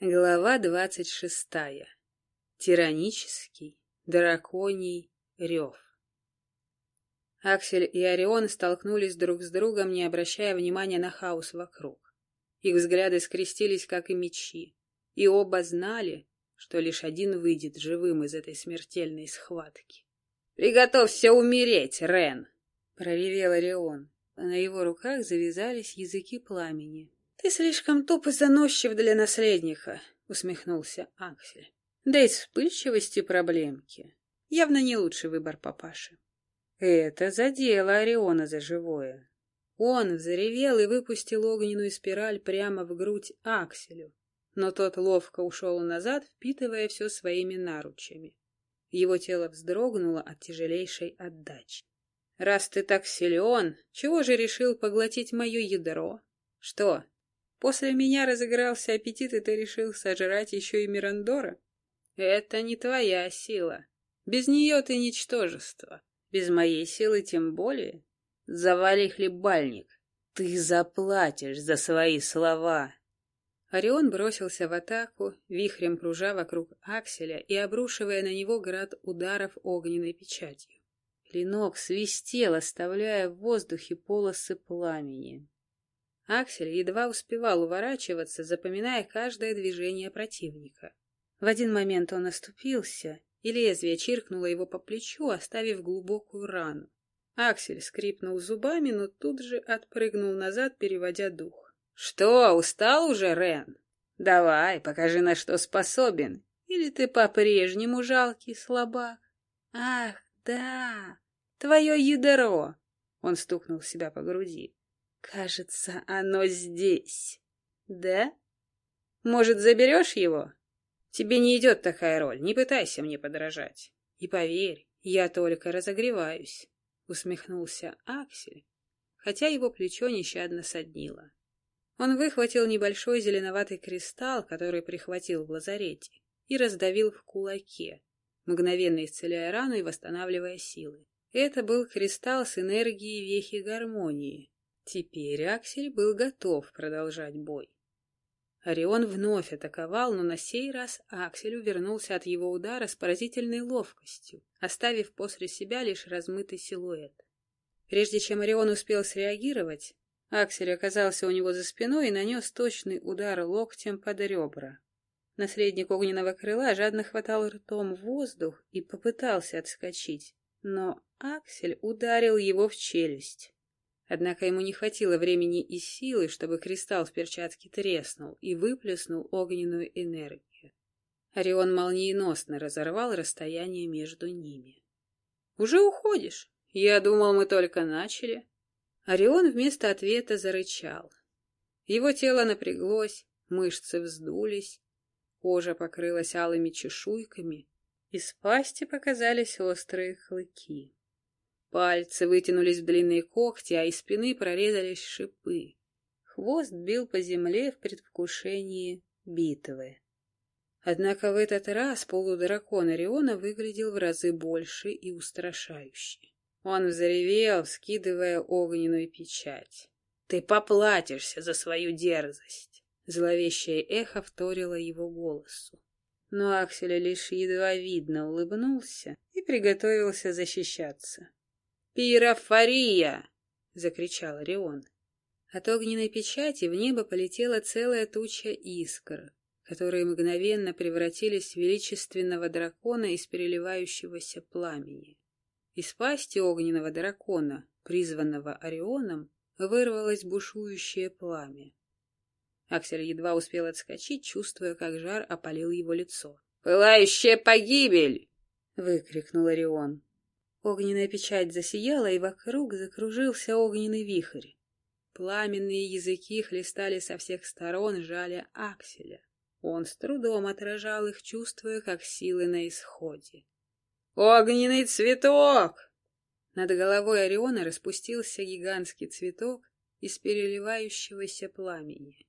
Глава двадцать шестая. Тиранический, драконий рев. Аксель и Орион столкнулись друг с другом, не обращая внимания на хаос вокруг. Их взгляды скрестились, как и мечи, и оба знали, что лишь один выйдет живым из этой смертельной схватки. «Приготовься умереть, Рен!» — проревел Орион. На его руках завязались языки пламени, «Ты слишком туп и заносчив для наследника», — усмехнулся Аксель. «Да и вспыльчивости проблемки. Явно не лучший выбор папаши». Это задело Ориона за живое. Он взревел и выпустил огненную спираль прямо в грудь Акселю, но тот ловко ушел назад, впитывая все своими наручами. Его тело вздрогнуло от тяжелейшей отдачи. «Раз ты так силен, чего же решил поглотить мое ядро? Что, После меня разыгрался аппетит, и ты решил сожрать еще и Мирандора? Это не твоя сила. Без нее ты ничтожество. Без моей силы тем более. Завали хлебальник. Ты заплатишь за свои слова. Орион бросился в атаку, вихрем кружа вокруг Акселя и обрушивая на него град ударов огненной печатью. Клинок свистел, оставляя в воздухе полосы пламени. Аксель едва успевал уворачиваться, запоминая каждое движение противника. В один момент он оступился, и лезвие чиркнуло его по плечу, оставив глубокую рану. Аксель скрипнул зубами, но тут же отпрыгнул назад, переводя дух. «Что, устал уже, Рен? Давай, покажи, на что способен. Или ты по-прежнему жалкий слабак? Ах, да, твое ядро!» Он стукнул себя по груди. Кажется, оно здесь. Да? Может, заберешь его? Тебе не идет такая роль, не пытайся мне подражать. И поверь, я только разогреваюсь, усмехнулся Аксель, хотя его плечо нещадно соднило. Он выхватил небольшой зеленоватый кристалл, который прихватил в лазарете, и раздавил в кулаке, мгновенно исцеляя рану и восстанавливая силы. Это был кристалл с энергией вехи гармонии, Теперь Аксель был готов продолжать бой. Орион вновь атаковал, но на сей раз Аксель увернулся от его удара с поразительной ловкостью, оставив после себя лишь размытый силуэт. Прежде чем Орион успел среагировать, Аксель оказался у него за спиной и нанес точный удар локтем под ребра. Наследник огненного крыла жадно хватал ртом воздух и попытался отскочить, но Аксель ударил его в челюсть. Однако ему не хватило времени и силы, чтобы кристалл в перчатке треснул и выплеснул огненную энергию. Орион молниеносно разорвал расстояние между ними. «Уже уходишь? Я думал, мы только начали». Орион вместо ответа зарычал. Его тело напряглось, мышцы вздулись, кожа покрылась алыми чешуйками, из пасти показались острые клыки. Пальцы вытянулись в длинные когти, а из спины прорезались шипы. Хвост бил по земле в предвкушении битвы. Однако в этот раз полудракон Ориона выглядел в разы больше и устрашающе. Он взревел, скидывая огненную печать. «Ты поплатишься за свою дерзость!» Зловещее эхо вторило его голосу. Но Аксель лишь едва видно улыбнулся и приготовился защищаться. «Пирофория!» — закричал Орион. От огненной печати в небо полетела целая туча искр, которые мгновенно превратились в величественного дракона из переливающегося пламени. Из пасти огненного дракона, призванного Орионом, вырвалось бушующее пламя. Аксель едва успел отскочить, чувствуя, как жар опалил его лицо. «Пылающая погибель!» — выкрикнул Орион. Огненная печать засияла, и вокруг закружился огненный вихрь. Пламенные языки хлестали со всех сторон, жали Акселя. Он с трудом отражал их, чувствуя, как силы на исходе. «Огненный цветок!» Над головой Ориона распустился гигантский цветок из переливающегося пламени.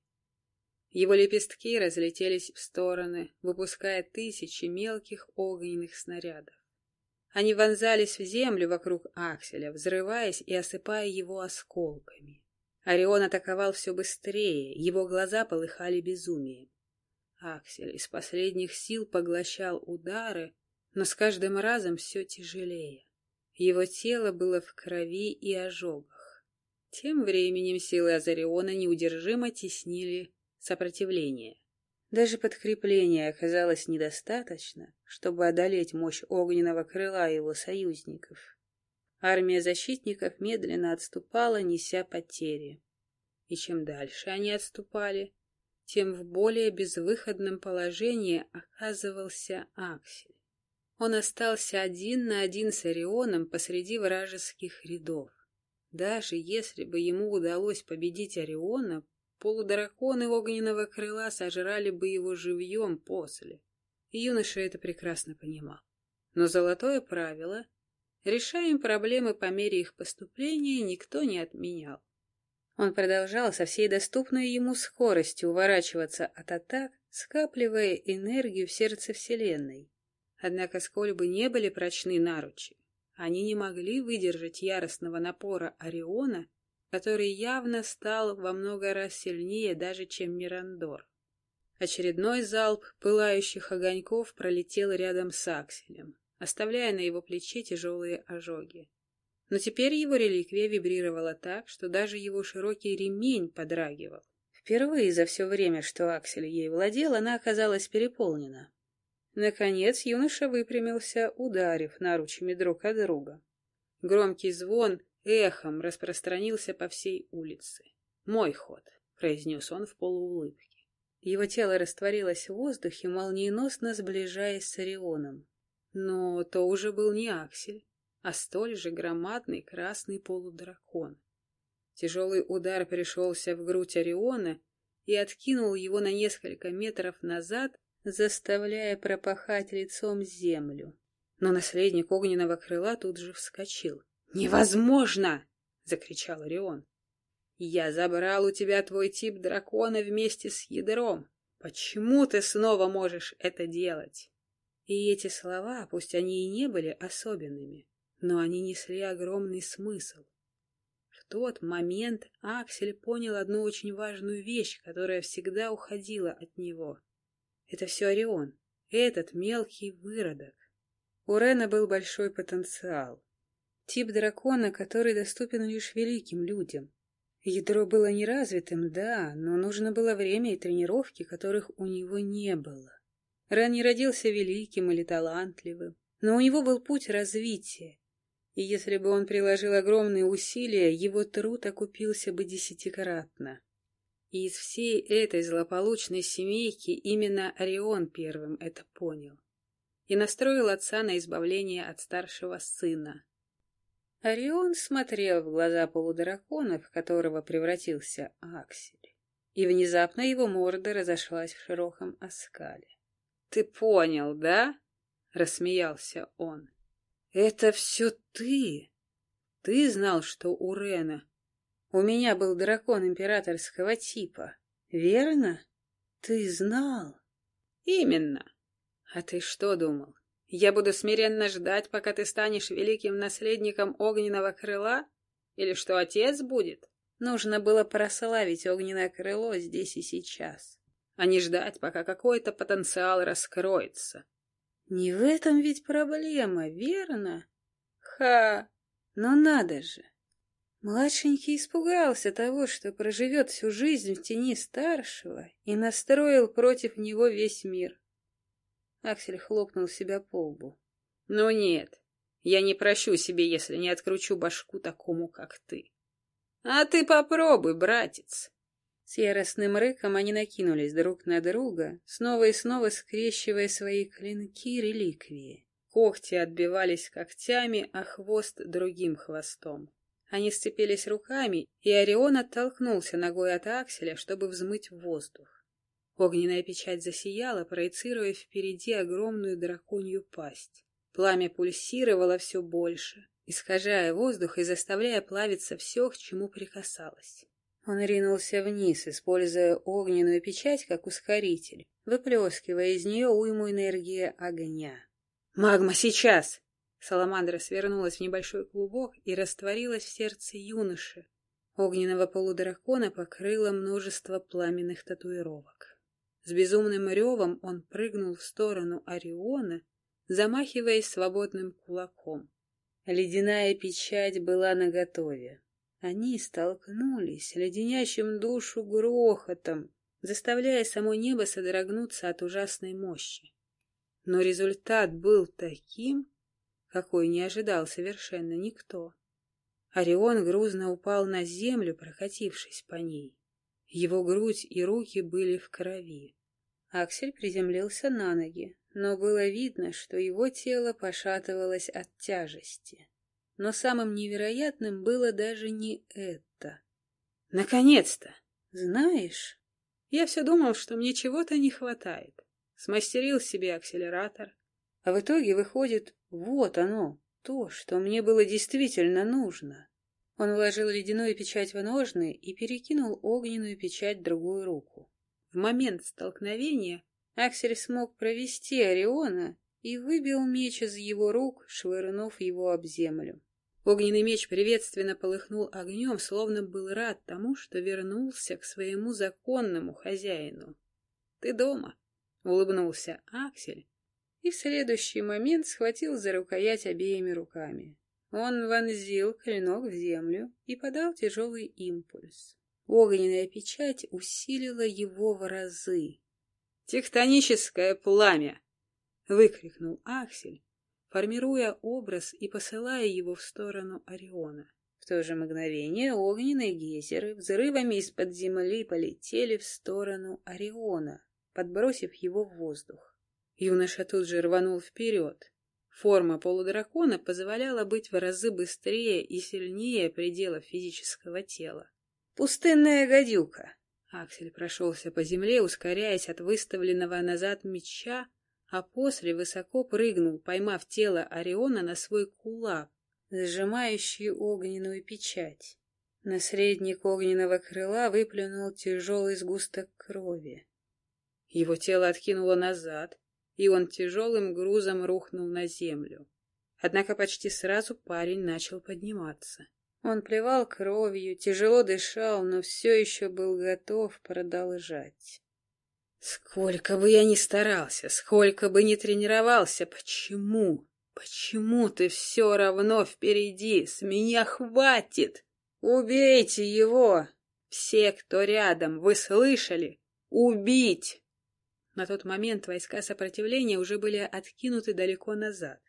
Его лепестки разлетелись в стороны, выпуская тысячи мелких огненных снарядов. Они вонзались в землю вокруг Акселя, взрываясь и осыпая его осколками. Орион атаковал все быстрее, его глаза полыхали безумием. Аксель из последних сил поглощал удары, но с каждым разом все тяжелее. Его тело было в крови и ожогах. Тем временем силы Азариона неудержимо теснили сопротивление. Даже подкрепления оказалось недостаточно, чтобы одолеть мощь огненного крыла его союзников. Армия защитников медленно отступала, неся потери. И чем дальше они отступали, тем в более безвыходном положении оказывался Аксель. Он остался один на один с Орионом посреди вражеских рядов. Даже если бы ему удалось победить Ориона, полудраконы огненного крыла сожрали бы его живьем после. Юноша это прекрасно понимал. Но золотое правило «решаем проблемы по мере их поступления» никто не отменял. Он продолжал со всей доступной ему скоростью уворачиваться от атак, скапливая энергию в сердце Вселенной. Однако, сколь бы не были прочны наручи, они не могли выдержать яростного напора Ориона, который явно стал во много раз сильнее даже, чем Мирандор. Очередной залп пылающих огоньков пролетел рядом с Акселем, оставляя на его плече тяжелые ожоги. Но теперь его реликвия вибрировала так, что даже его широкий ремень подрагивал. Впервые за все время, что Аксель ей владел, она оказалась переполнена. Наконец юноша выпрямился, ударив наручами друг от друга. Громкий звон эхом распространился по всей улице. «Мой ход», — произнес он в полуулыбке. Его тело растворилось в воздухе, молниеносно сближаясь с Орионом. Но то уже был не Аксель, а столь же громадный красный полудракон. Тяжелый удар пришелся в грудь Ориона и откинул его на несколько метров назад, заставляя пропахать лицом землю. Но наследник огненного крыла тут же вскочил. «Невозможно!» — закричал Орион. «Я забрал у тебя твой тип дракона вместе с ядром. Почему ты снова можешь это делать?» И эти слова, пусть они и не были особенными, но они несли огромный смысл. В тот момент Аксель понял одну очень важную вещь, которая всегда уходила от него — это все Орион. Этот мелкий выродок. У Рена был большой потенциал. Тип дракона, который доступен лишь великим людям. Ядро было неразвитым, да, но нужно было время и тренировки, которых у него не было. Рен не родился великим или талантливым, но у него был путь развития, и если бы он приложил огромные усилия, его труд окупился бы десятикратно. И из всей этой злополучной семейки именно Орион первым это понял и настроил отца на избавление от старшего сына. Орион смотрел в глаза полудракона, в которого превратился Аксель, и внезапно его морда разошлась в широком оскале. — Ты понял, да? — рассмеялся он. — Это все ты? Ты знал, что у Рена у меня был дракон императорского типа. Верно? Ты знал? Именно. А ты что думал? Я буду смиренно ждать, пока ты станешь великим наследником огненного крыла? Или что отец будет? Нужно было прославить огненное крыло здесь и сейчас, а не ждать, пока какой-то потенциал раскроется. Не в этом ведь проблема, верно? Ха! Но надо же! Младшенький испугался того, что проживет всю жизнь в тени старшего, и настроил против него весь мир. Аксель хлопнул себя по лбу. — Ну нет, я не прощу себе, если не откручу башку такому, как ты. — А ты попробуй, братец! С яростным рыком они накинулись друг на друга, снова и снова скрещивая свои клинки-реликвии. Когти отбивались когтями, а хвост — другим хвостом. Они сцепились руками, и Орион оттолкнулся ногой от акселя, чтобы взмыть в воздух. Огненная печать засияла, проецируя впереди огромную драконью пасть. Пламя пульсировало все больше, искажая воздух и заставляя плавиться все, к чему прикасалось. Он ринулся вниз, используя огненную печать как ускоритель, выплескивая из нее уйму энергии огня. «Магма, сейчас!» Саламандра свернулась в небольшой клубок и растворилась в сердце юноши. Огненного полудракона покрыло множество пламенных татуировок. С безумным ревом он прыгнул в сторону Ориона, замахиваясь свободным кулаком. Ледяная печать была наготове. Они столкнулись леденящим душу грохотом, заставляя само небо содрогнуться от ужасной мощи. Но результат был таким, какой не ожидал совершенно никто. Орион грузно упал на землю, прокатившись по ней. Его грудь и руки были в крови. Аксель приземлился на ноги, но было видно, что его тело пошатывалось от тяжести. Но самым невероятным было даже не это. Наконец-то! Знаешь, я все думал, что мне чего-то не хватает. Смастерил себе акселератор. А в итоге выходит, вот оно, то, что мне было действительно нужно. Он вложил ледяную печать в ножны и перекинул огненную печать в другую руку. В момент столкновения Аксель смог провести Ориона и выбил меч из его рук, швырнув его об землю. Огненный меч приветственно полыхнул огнем, словно был рад тому, что вернулся к своему законному хозяину. — Ты дома? — улыбнулся Аксель и в следующий момент схватил за рукоять обеими руками. Он вонзил клинок в землю и подал тяжелый импульс. Огненная печать усилила его в разы. «Тектоническое пламя!» — выкрикнул Аксель, формируя образ и посылая его в сторону Ориона. В то же мгновение огненные гейзеры взрывами из-под земли полетели в сторону Ориона, подбросив его в воздух. Юноша тут же рванул вперед. Форма полудракона позволяла быть в разы быстрее и сильнее пределов физического тела. «Пустынная гадюка!» Аксель прошелся по земле, ускоряясь от выставленного назад меча, а после высоко прыгнул, поймав тело Ориона на свой кулак, сжимающий огненную печать. Наследник огненного крыла выплюнул тяжелый сгусток крови. Его тело откинуло назад, и он тяжелым грузом рухнул на землю. Однако почти сразу парень начал подниматься. Он плевал кровью, тяжело дышал, но все еще был готов продолжать. Сколько бы я ни старался, сколько бы ни тренировался, почему? Почему ты все равно впереди? С меня хватит! Убейте его! Все, кто рядом, вы слышали? Убить! На тот момент войска сопротивления уже были откинуты далеко назад.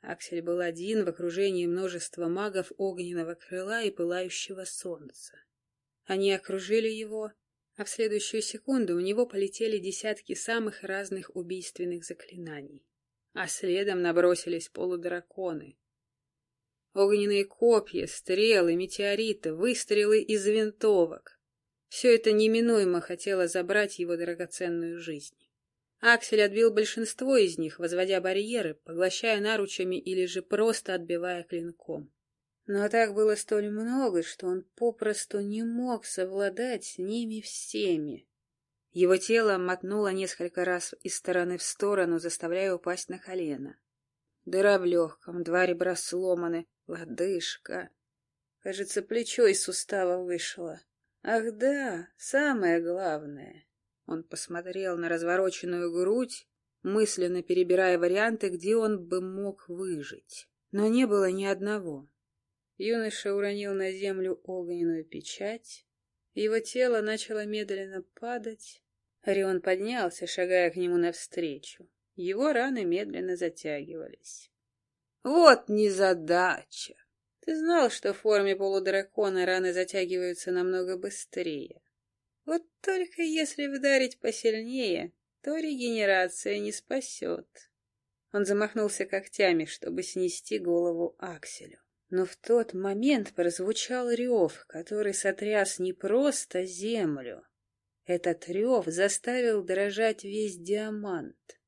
Аксель был один в окружении множества магов огненного крыла и пылающего солнца. Они окружили его, а в следующую секунду у него полетели десятки самых разных убийственных заклинаний. А следом набросились полудраконы. Огненные копья, стрелы, метеориты, выстрелы из винтовок. Все это неминуемо хотело забрать его драгоценную жизнь. Аксель отбил большинство из них, возводя барьеры, поглощая наручами или же просто отбивая клинком. Но так было столь много, что он попросту не мог совладать с ними всеми. Его тело мотнуло несколько раз из стороны в сторону, заставляя упасть на колено. Дыра в легком, два ребра сломаны, лодыжка. Кажется, плечо из сустава вышло. Ах да, самое главное. Он посмотрел на развороченную грудь, мысленно перебирая варианты, где он бы мог выжить. Но не было ни одного. Юноша уронил на землю огненную печать. Его тело начало медленно падать. Орион поднялся, шагая к нему навстречу. Его раны медленно затягивались. «Вот незадача!» Ты знал, что в форме полудракона раны затягиваются намного быстрее. Вот только если вдарить посильнее, то регенерация не спасет. Он замахнулся когтями, чтобы снести голову Акселю. Но в тот момент прозвучал рев, который сотряс не просто землю. Этот рев заставил дрожать весь диамант.